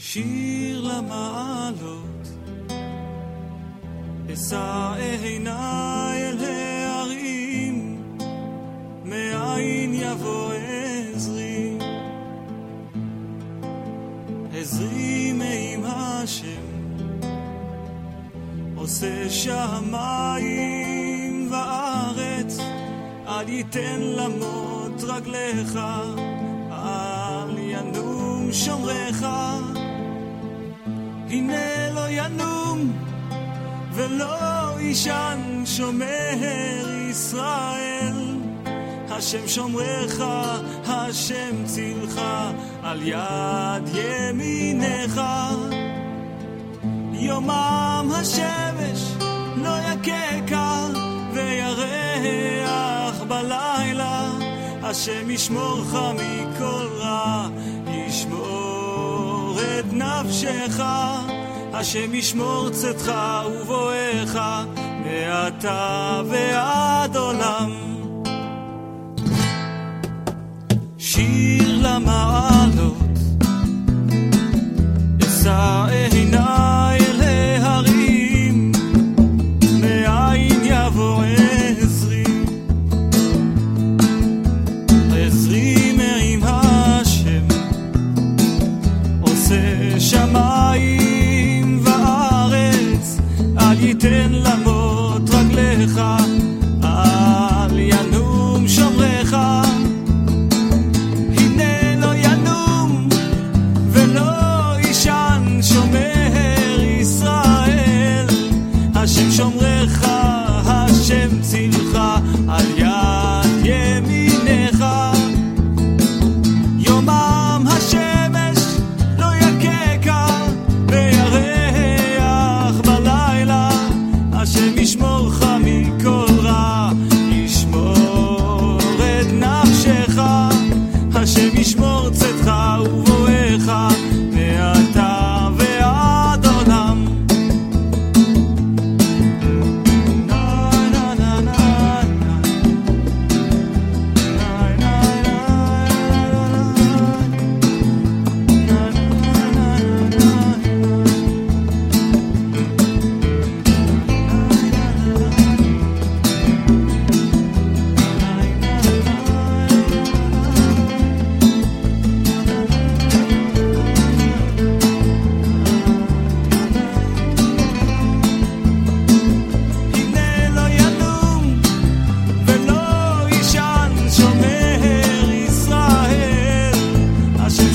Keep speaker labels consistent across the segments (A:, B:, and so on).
A: שיר למעלות. אשא עיניי אל הערים, מאין יבוא עזרי. עזרי מעם השם, עושה שמיים וארץ, אל ייתן למות רגליך, אל ינום שומרך. הנה לא ינום ולא יישן שומר ישראל. השם שומרך, השם צילך, על יד ימינך. יומם השמש לא יככה, וירח בלילה. השם ישמורך מכל רע, ישמור נפשך, השם ישמור צאתך ובואך, מעתה ועד עולם. שיר למעלה Y ten la moto agleja.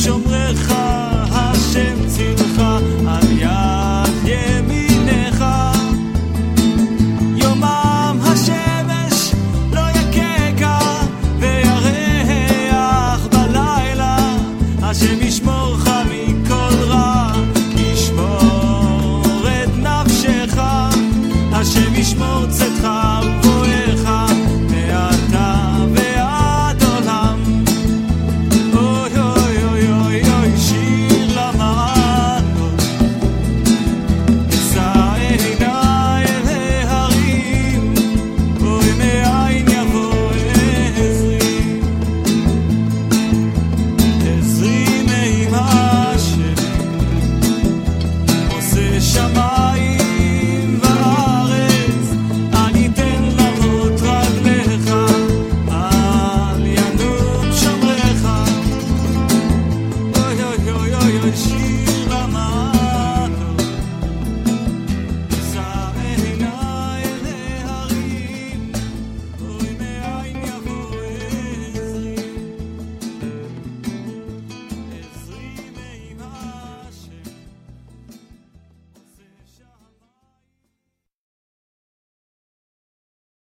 A: שומרך